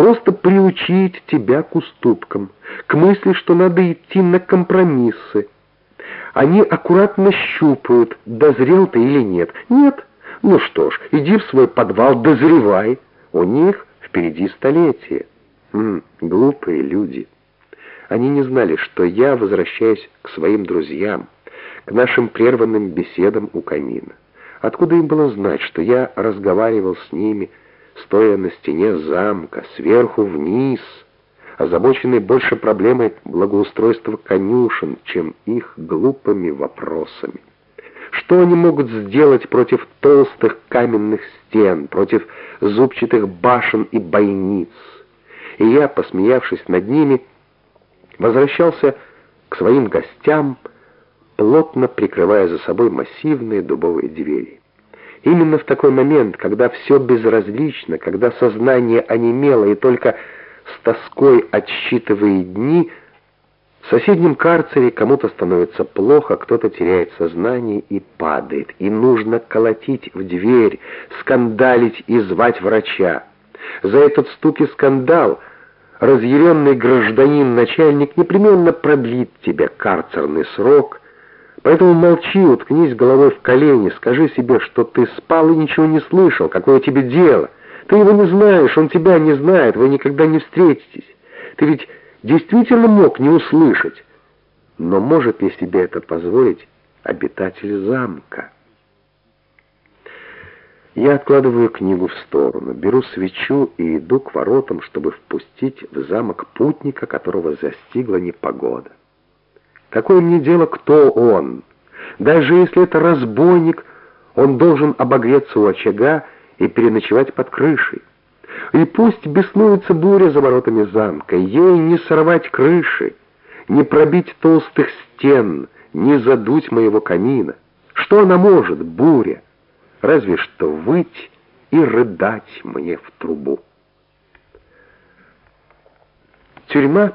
просто приучить тебя к уступкам, к мысли, что надо идти на компромиссы. Они аккуратно щупают, дозрел ты или нет. Нет? Ну что ж, иди в свой подвал, дозревай. У них впереди столетие. М глупые люди. Они не знали, что я возвращаюсь к своим друзьям, к нашим прерванным беседам у камина. Откуда им было знать, что я разговаривал с ними, стоя на стене замка, сверху вниз, озабоченный больше проблемой благоустройства конюшен, чем их глупыми вопросами? Что они могут сделать против толстых каменных стен, против зубчатых башен и бойниц? И я, посмеявшись над ними, возвращался к своим гостям, плотно прикрывая за собой массивные дубовые двери. Именно в такой момент, когда все безразлично, когда сознание онемело и только с тоской отсчитывает дни, в соседнем карцере кому-то становится плохо, кто-то теряет сознание и падает, и нужно колотить в дверь, скандалить и звать врача. За этот стук и скандал разъяренный гражданин-начальник непременно продлит тебе карцерный срок, поэтому молчи, уткнись головой в колени, скажи себе, что ты спал и ничего не слышал, какое тебе дело. Ты его не знаешь, он тебя не знает, вы никогда не встретитесь. Ты ведь действительно мог не услышать. Но может ли себе это позволить обитатель замка? Я откладываю книгу в сторону, беру свечу и иду к воротам, чтобы впустить в замок путника, которого застигла непогода. Какое мне дело, кто он? Даже если это разбойник, он должен обогреться у очага и переночевать под крышей. И пусть беснуется буря за воротами замка, ей не сорвать крыши, не пробить толстых стен, не задуть моего камина. Что она может, буря? Разве что выть и рыдать мне в трубу. Тюрьма,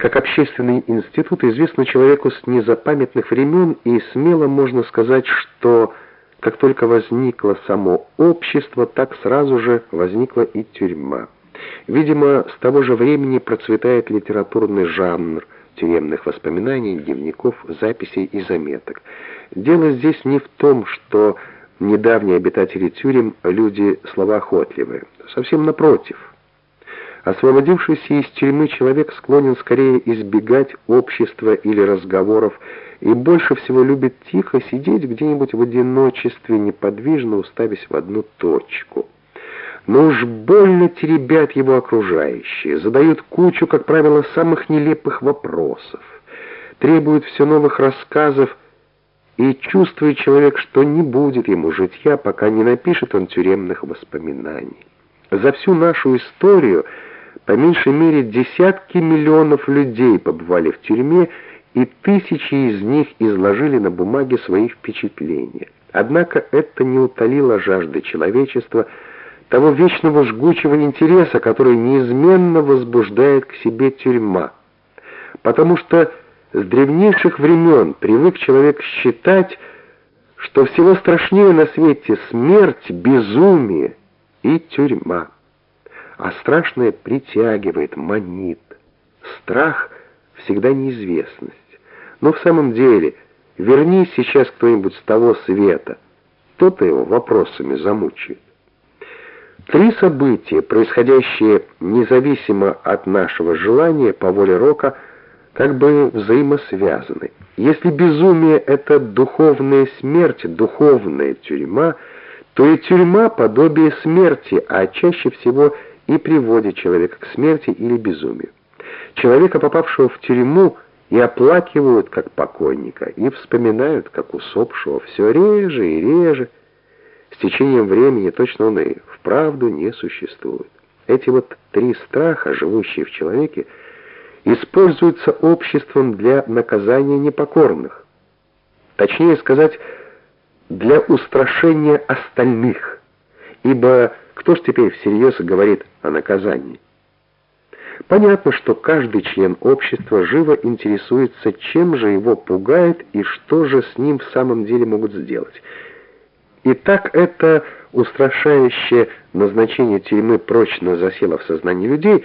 как общественный институт, известна человеку с незапамятных времен, и смело можно сказать, что как только возникло само общество, так сразу же возникла и тюрьма. Видимо, с того же времени процветает литературный жанр тюремных воспоминаний, дневников, записей и заметок. Дело здесь не в том, что недавние обитатели тюрем люди словоохотливые. Совсем напротив. Освободившийся из тюрьмы человек склонен скорее избегать общества или разговоров, и больше всего любит тихо сидеть где-нибудь в одиночестве, неподвижно уставясь в одну точку. Но уж больно теребят его окружающие, задают кучу, как правило, самых нелепых вопросов, требуют все новых рассказов, и чувствует человек, что не будет ему житья, пока не напишет он тюремных воспоминаний. За всю нашу историю по меньшей мере десятки миллионов людей побывали в тюрьме, и тысячи из них изложили на бумаге свои впечатления. Однако это не утолило жажды человечества, того вечного жгучего интереса, который неизменно возбуждает к себе тюрьма. Потому что с древнейших времен привык человек считать, что всего страшнее на свете смерть, безумие и тюрьма. А страшное притягивает, манит. Страх всегда неизвестность. Но в самом деле, вернись сейчас кто-нибудь с того света, кто-то его вопросами замучает. Три события, происходящие независимо от нашего желания по воле Рока, как бы взаимосвязаны. Если безумие — это духовная смерть, духовная тюрьма, то и тюрьма — подобие смерти, а чаще всего и приводит человека к смерти или безумию. Человека, попавшего в тюрьму, и оплакивают как покойника, и вспоминают как усопшего все реже и реже. С течением времени точно он и вправду не существует. Эти вот три страха, живущие в человеке, используются обществом для наказания непокорных. Точнее сказать, для устрашения остальных. Ибо кто ж теперь всерьез говорит о наказании? Понятно, что каждый член общества живо интересуется, чем же его пугает и что же с ним в самом деле могут сделать. Итак, это устрашающее назначение тюрьмы прочно засело в сознании людей,